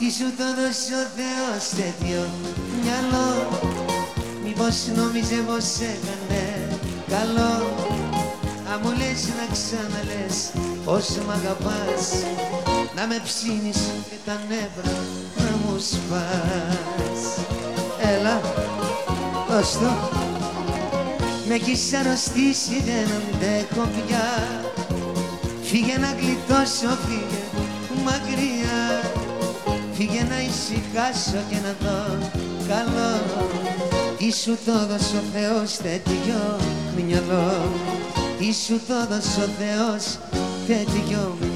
Τι σου το δώσει ο Θεός τέτοιο μυαλό. Μήπως νόμιζε πως έκανε καλό. Αν μου λες να ξαναλες όσο μ' αγαπάς Να με ψήνεις και τα νεύρα να μου σπάς. Έλα, δώσ' το. Με έχεις αρρωστήσει δεν αντέχω πια. Φύγε να γλιτώσω, φύγε. μακριά Φύγε να ησυχάσω και να δω καλό. Τι σου το δώσε ο Θεός τέτοιο μυαλό. Τι σου το δώσε ο Θεός τέτοιο μυαλό